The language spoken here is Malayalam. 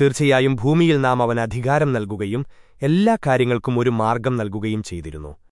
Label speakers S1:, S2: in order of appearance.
S1: തീർച്ചയായും ഭൂമിയിൽ നാം അവന് അധികാരം നൽകുകയും എല്ലാ കാര്യങ്ങൾക്കും ഒരു മാർഗം നൽകുകയും ചെയ്തിരുന്നു.